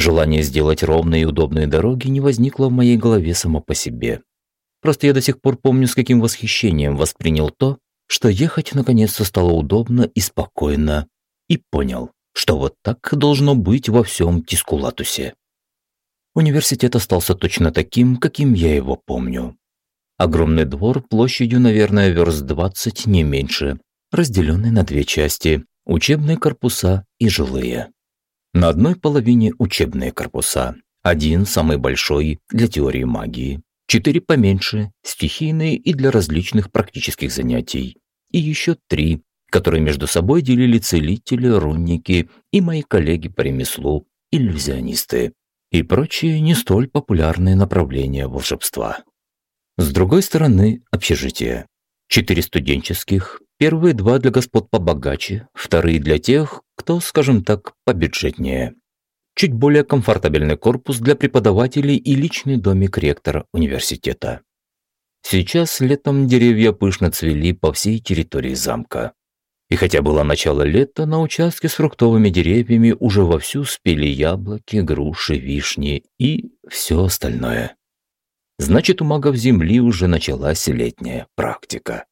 Желание сделать ровные и удобные дороги не возникло в моей голове само по себе. Просто я до сих пор помню, с каким восхищением воспринял то, что ехать наконец-то стало удобно и спокойно, и понял, что вот так должно быть во всем Тискулатусе. Университет остался точно таким, каким я его помню. Огромный двор площадью, наверное, верст 20, не меньше, разделенный на две части – учебные корпуса и жилые. На одной половине учебные корпуса, один, самый большой, для теории магии, четыре поменьше, стихийные и для различных практических занятий, и еще три, которые между собой делили целители, рунники и мои коллеги по ремеслу, иллюзионисты и прочие не столь популярные направления волшебства. С другой стороны, общежитие. Четыре студенческих, первые два для господ побогаче, вторые для тех, кто, скажем так, побюджетнее. Чуть более комфортабельный корпус для преподавателей и личный домик ректора университета. Сейчас летом деревья пышно цвели по всей территории замка. И хотя было начало лета, на участке с фруктовыми деревьями уже вовсю спели яблоки, груши, вишни и все остальное. Значит, у магов Земли уже началась летняя практика.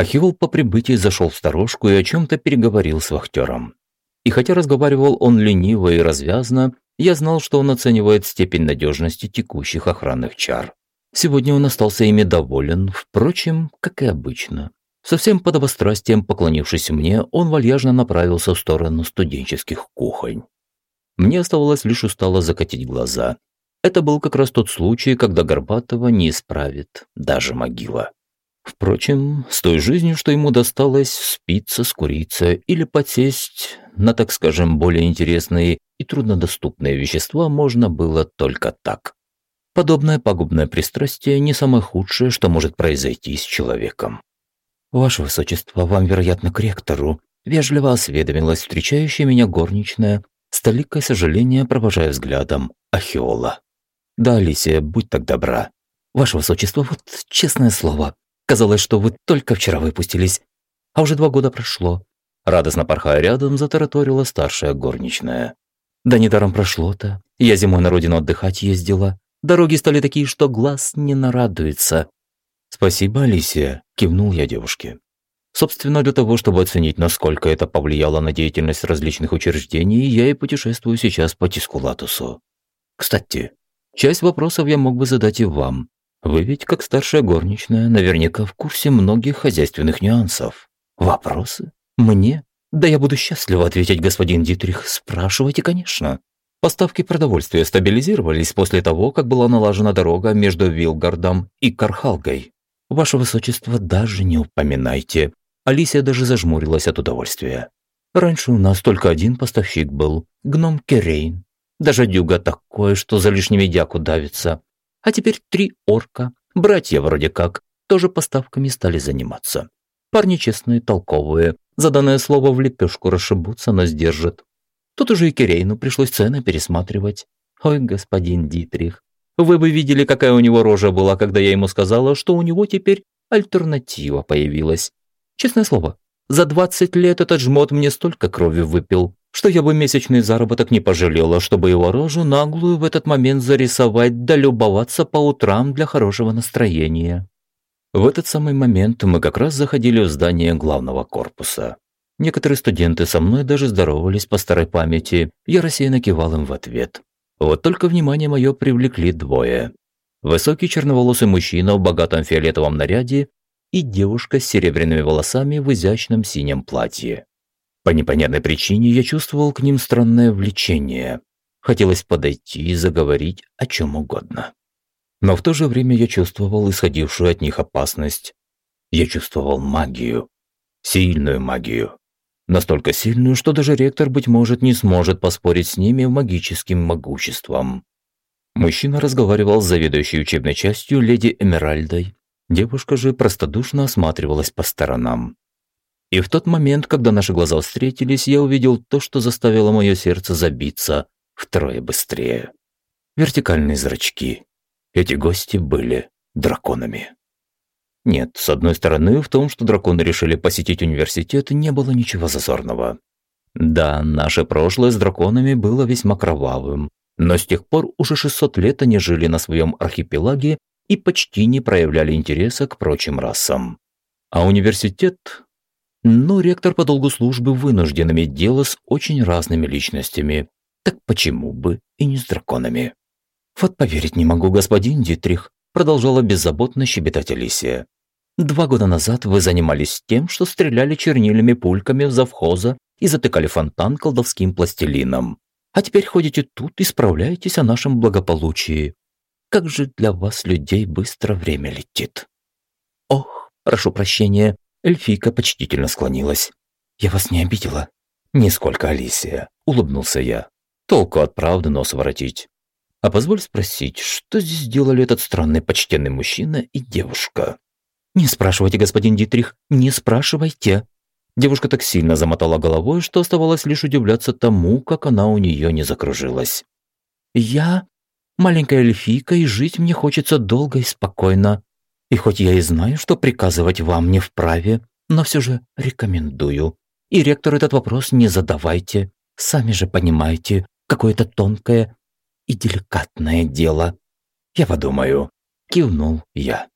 Ахилл по прибытии зашел в сторожку и о чем-то переговорил с вахтером. И хотя разговаривал он лениво и развязно, я знал, что он оценивает степень надежности текущих охранных чар. Сегодня он остался ими доволен, впрочем, как и обычно. Совсем под обострастием поклонившись мне, он вальяжно направился в сторону студенческих кухонь. Мне оставалось лишь устало закатить глаза. Это был как раз тот случай, когда Горбатова не исправит даже могила. Впрочем, с той жизнью, что ему досталось, спиться, скуриться или подсесть на, так скажем, более интересные и труднодоступные вещества можно было только так. Подобное пагубное пристрастие не самое худшее, что может произойти с человеком. «Ваше Высочество, вам, вероятно, к ректору», – вежливо осведомилась встречающая меня горничная, с толикой сожаления провожая взглядом Ахиола. «Да, Алисия, будь так добра. Ваше Высочество, вот честное слово, казалось, что вы только вчера выпустились, а уже два года прошло». Радостно порхая рядом, затараторила старшая горничная. «Да недаром прошло-то. Я зимой на родину отдыхать ездила. Дороги стали такие, что глаз не нарадуется. «Спасибо, Алисия», – кивнул я девушке. Собственно, для того, чтобы оценить, насколько это повлияло на деятельность различных учреждений, я и путешествую сейчас по Тискулатусу. Кстати, часть вопросов я мог бы задать и вам. Вы ведь, как старшая горничная, наверняка в курсе многих хозяйственных нюансов. Вопросы? Мне? Да я буду счастлива ответить, господин Дитрих. Спрашивайте, конечно. Поставки продовольствия стабилизировались после того, как была налажена дорога между Вилгардом и Кархалгой. Ваше Высочество, даже не упоминайте. Алисия даже зажмурилась от удовольствия. Раньше у нас только один поставщик был, гном Керейн. Даже дюга такое, что за лишними дяку давится. А теперь три орка, братья вроде как, тоже поставками стали заниматься. Парни честные, толковые, заданное слово в лепешку расшибутся, но сдержат. Тут уже и Керейну пришлось цены пересматривать. Ой, господин Дитрих, вы бы видели, какая у него рожа была, когда я ему сказала, что у него теперь альтернатива появилась. Честное слово, за 20 лет этот жмот мне столько крови выпил, что я бы месячный заработок не пожалела, чтобы его рожу наглую в этот момент зарисовать да любоваться по утрам для хорошего настроения. В этот самый момент мы как раз заходили в здание главного корпуса. Некоторые студенты со мной даже здоровались по старой памяти, я рассеянно кивал им в ответ. Вот только внимание мое привлекли двое. Высокий черноволосый мужчина в богатом фиолетовом наряде и девушка с серебряными волосами в изящном синем платье. По непонятной причине я чувствовал к ним странное влечение. Хотелось подойти и заговорить о чем угодно. Но в то же время я чувствовал исходившую от них опасность. Я чувствовал магию. Сильную магию. Настолько сильную, что даже ректор, быть может, не сможет поспорить с ними магическим могуществом. Мужчина разговаривал с заведующей учебной частью леди Эмеральдой. Девушка же простодушно осматривалась по сторонам. И в тот момент, когда наши глаза встретились, я увидел то, что заставило мое сердце забиться втрое быстрее. Вертикальные зрачки. Эти гости были драконами. Нет, с одной стороны, в том, что драконы решили посетить университет, не было ничего зазорного. Да, наше прошлое с драконами было весьма кровавым, но с тех пор уже 600 лет они жили на своем архипелаге и почти не проявляли интереса к прочим расам. А университет... Ну, ректор по долгу службы вынужден иметь дело с очень разными личностями. Так почему бы и не с драконами? Вот поверить не могу, господин Дитрих, продолжала беззаботно щебетать Алисия. Два года назад вы занимались тем, что стреляли чернильными пульками в завхоза и затыкали фонтан колдовским пластилином. А теперь ходите тут и справляетесь о нашем благополучии. Как же для вас, людей, быстро время летит. Ох, прошу прощения, эльфийка почтительно склонилась. Я вас не обидела? Нисколько, Алисия, улыбнулся я. Толку от правды нос воротить. А позволь спросить, что здесь делали этот странный почтенный мужчина и девушка? Не спрашивайте, господин Дитрих, не спрашивайте. Девушка так сильно замотала головой, что оставалось лишь удивляться тому, как она у нее не закружилась. «Я маленькая эльфийка, и жить мне хочется долго и спокойно. И хоть я и знаю, что приказывать вам не вправе, но все же рекомендую. И ректор этот вопрос не задавайте. Сами же понимаете, какое это тонкое и деликатное дело. Я подумаю», – кивнул я.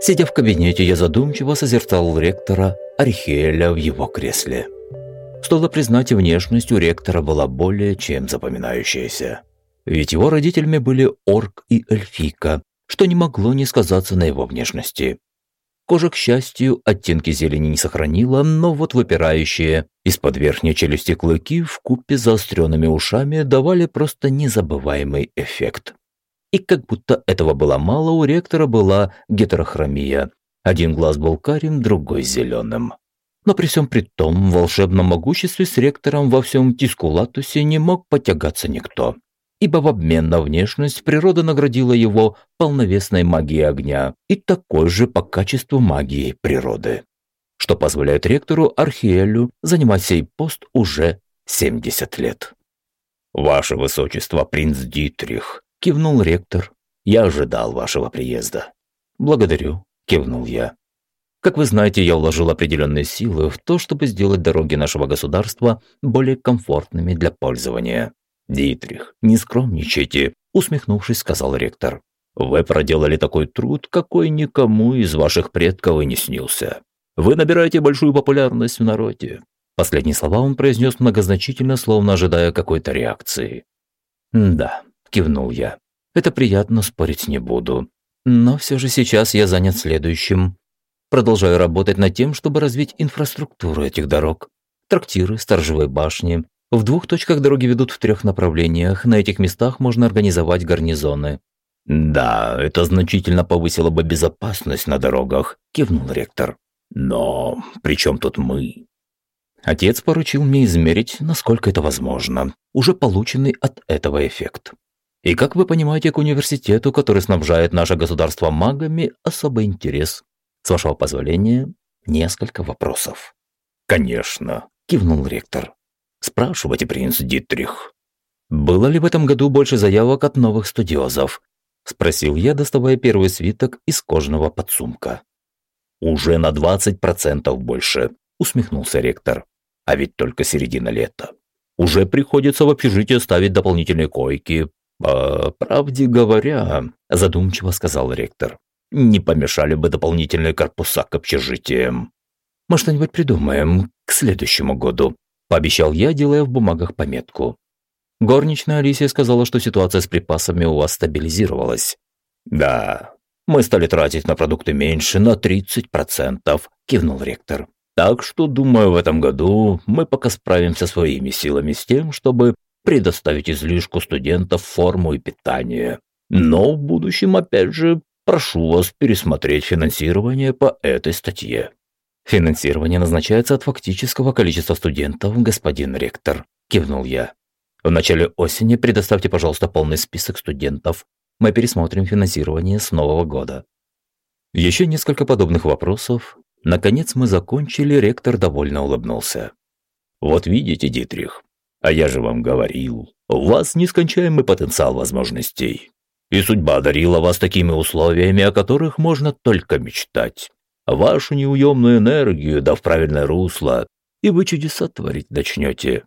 Сидя в кабинете, я задумчиво созерцал ректора Архиэля в его кресле. Стоило признать, внешность у ректора была более чем запоминающаяся. Ведь его родителями были орк и эльфийка, что не могло не сказаться на его внешности. Кожа, к счастью, оттенки зелени не сохранила, но вот выпирающие из-под верхней челюсти клыки в купе с заостренными ушами давали просто незабываемый эффект. И как будто этого было мало, у ректора была гетерохромия. Один глаз был карим, другой зеленым. Но при всем при том, в волшебном могуществе с ректором во всем Тискулатусе не мог потягаться никто. Ибо в обмен на внешность природа наградила его полновесной магией огня и такой же по качеству магии природы. Что позволяет ректору Архиэлю занимать сей пост уже 70 лет. «Ваше Высочество, принц Дитрих», – кивнул ректор. «Я ожидал вашего приезда». «Благодарю», – кивнул я. Как вы знаете, я вложил определенные силы в то, чтобы сделать дороги нашего государства более комфортными для пользования. «Дитрих, не скромничайте», – усмехнувшись, сказал ректор. «Вы проделали такой труд, какой никому из ваших предков и не снился. Вы набираете большую популярность в народе». Последние слова он произнес многозначительно, словно ожидая какой-то реакции. «Да, – кивнул я. «Это приятно, спорить не буду. Но все же сейчас я занят следующим. Продолжаю работать над тем, чтобы развить инфраструктуру этих дорог. Трактиры, сторожевые башни. В двух точках дороги ведут в трех направлениях. На этих местах можно организовать гарнизоны». «Да, это значительно повысило бы безопасность на дорогах», – кивнул ректор. «Но при чем тут мы?» Отец поручил мне измерить, насколько это возможно, уже полученный от этого эффект. И, как вы понимаете, к университету, который снабжает наше государство магами, особый интерес. С вашего позволения, несколько вопросов. «Конечно», – кивнул ректор. «Спрашивайте, принц Дитрих». «Было ли в этом году больше заявок от новых студиозов?» – спросил я, доставая первый свиток из кожаного подсумка. «Уже на 20% больше», – усмехнулся ректор. «А ведь только середина лета. Уже приходится в общежитие ставить дополнительные койки, «По правде говоря», – задумчиво сказал ректор, – «не помешали бы дополнительные корпуса к общежитиям». «Мы что-нибудь придумаем к следующему году», – пообещал я, делая в бумагах пометку. Горничная Алисия сказала, что ситуация с припасами у вас стабилизировалась. «Да, мы стали тратить на продукты меньше на 30%, – кивнул ректор. «Так что, думаю, в этом году мы пока справимся своими силами с тем, чтобы предоставить излишку студентов форму и питание. Но в будущем, опять же, прошу вас пересмотреть финансирование по этой статье. Финансирование назначается от фактического количества студентов, господин ректор, кивнул я. В начале осени предоставьте, пожалуйста, полный список студентов. Мы пересмотрим финансирование с нового года. Еще несколько подобных вопросов. Наконец мы закончили, ректор довольно улыбнулся. Вот видите, Дитрих, а я же вам говорил, у вас нескончаемый потенциал возможностей. И судьба одарила вас такими условиями, о которых можно только мечтать. Вашу неуемную энергию, да в правильное русло, и вы чудеса творить начнете.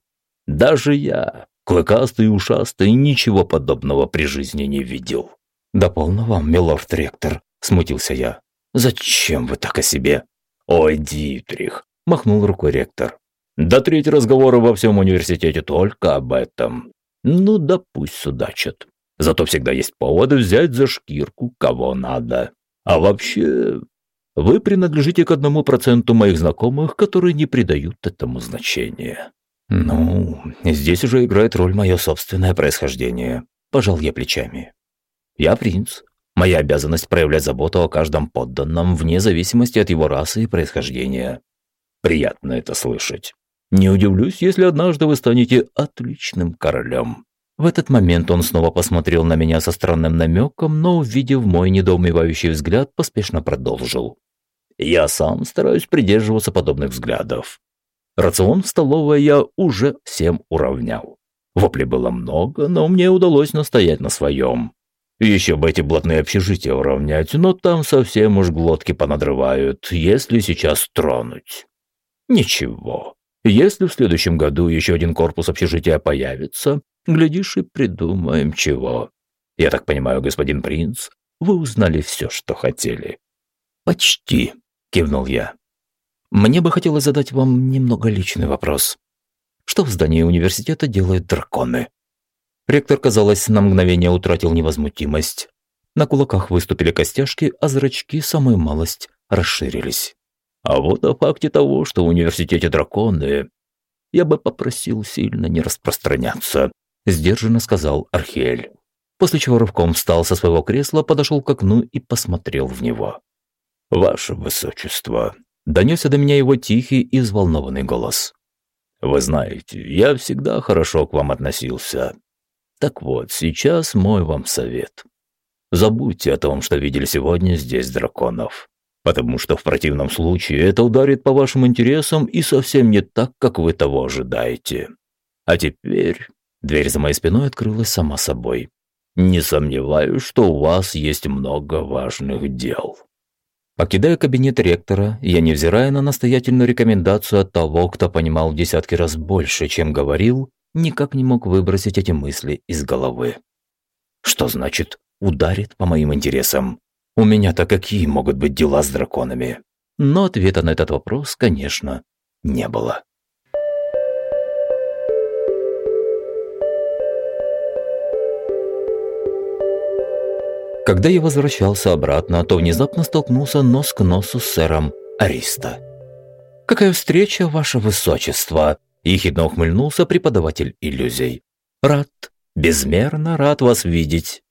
Даже я, клыкастый и ушастый, ничего подобного при жизни не видел. «Да полно вам, милорд-ректор», – смутился я. «Зачем вы так о себе?» «Ой, Дитрих», – махнул рукой ректор. «Да треть разговора во всем университете только об этом. Ну да пусть судачат. Зато всегда есть поводы взять за шкирку, кого надо. А вообще, вы принадлежите к одному проценту моих знакомых, которые не придают этому значения. Ну, здесь уже играет роль мое собственное происхождение. Пожал я плечами. Я принц. Моя обязанность проявлять заботу о каждом подданном, вне зависимости от его расы и происхождения. Приятно это слышать. Не удивлюсь, если однажды вы станете отличным королем. В этот момент он снова посмотрел на меня со странным намеком, но, увидев мой недоумевающий взгляд, поспешно продолжил. «Я сам стараюсь придерживаться подобных взглядов. Рацион в столовой я уже всем уравнял. Вопли было много, но мне удалось настоять на своем. Еще бы эти блатные общежития уравнять, но там совсем уж глотки понадрывают, если сейчас тронуть. Ничего. Если в следующем году еще один корпус общежития появится, Глядишь и придумаем чего. Я так понимаю, господин принц, вы узнали все, что хотели». «Почти», – кивнул я. «Мне бы хотелось задать вам немного личный вопрос. Что в здании университета делают драконы?» Ректор, казалось, на мгновение утратил невозмутимость. На кулаках выступили костяшки, а зрачки, самую малость, расширились. А вот о факте того, что в университете драконы, я бы попросил сильно не распространяться. – сдержанно сказал Архиэль. После чего рывком встал со своего кресла, подошел к окну и посмотрел в него. «Ваше Высочество!» – донесся до меня его тихий и взволнованный голос. «Вы знаете, я всегда хорошо к вам относился. Так вот, сейчас мой вам совет. Забудьте о том, что видели сегодня здесь драконов. Потому что в противном случае это ударит по вашим интересам и совсем не так, как вы того ожидаете. А теперь Дверь за моей спиной открылась сама собой. «Не сомневаюсь, что у вас есть много важных дел». Покидая кабинет ректора, я, невзирая на настоятельную рекомендацию от того, кто понимал в десятки раз больше, чем говорил, никак не мог выбросить эти мысли из головы. Что значит «ударит по моим интересам»? У меня-то какие могут быть дела с драконами? Но ответа на этот вопрос, конечно, не было. Когда я возвращался обратно, то внезапно столкнулся нос к носу с сэром Ариста. «Какая встреча, ваше высочество!» – ехидно ухмыльнулся преподаватель иллюзий. «Рад, безмерно рад вас видеть!»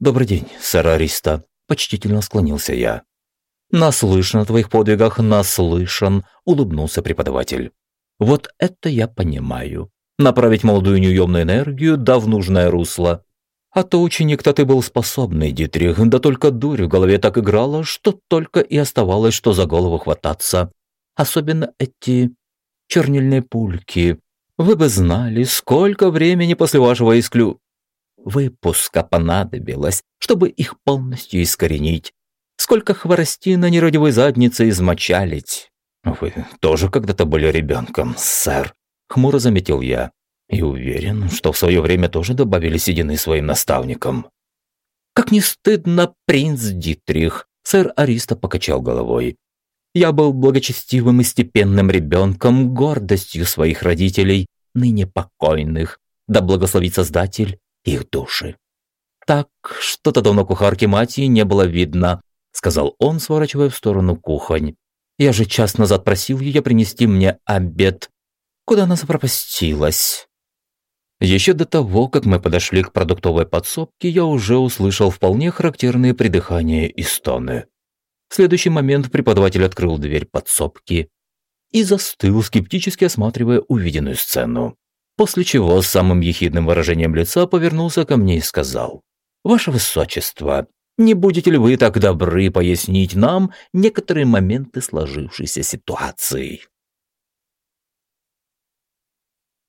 «Добрый день, сэр Ариста!» – почтительно склонился я. «Наслышан о твоих подвигах, наслышан!» – улыбнулся преподаватель. «Вот это я понимаю. Направить молодую неуемную энергию, да в нужное русло. А то ученик-то ты был способный, Дитрих, да только дурь в голове так играла, что только и оставалось, что за голову хвататься. Особенно эти чернильные пульки. Вы бы знали, сколько времени после вашего исклю... Выпуска понадобилось, чтобы их полностью искоренить. Сколько хворостина нерадивой задницы измочалить. Вы тоже когда-то были ребенком, сэр, хмуро заметил я. И уверен, что в свое время тоже добавили седины своим наставникам. «Как не стыдно, принц Дитрих!» Сэр Ариста покачал головой. «Я был благочестивым и степенным ребенком, гордостью своих родителей, ныне покойных, да благословит Создатель их души». «Так, что-то давно кухарки Матии не было видно», сказал он, сворачивая в сторону кухонь. «Я же час назад просил ее принести мне обед. Куда она запропастилась?» Еще до того, как мы подошли к продуктовой подсобке, я уже услышал вполне характерные придыхания и стоны. В следующий момент преподаватель открыл дверь подсобки и застыл, скептически осматривая увиденную сцену. После чего с самым ехидным выражением лица повернулся ко мне и сказал, «Ваше Высочество, не будете ли вы так добры пояснить нам некоторые моменты сложившейся ситуации?»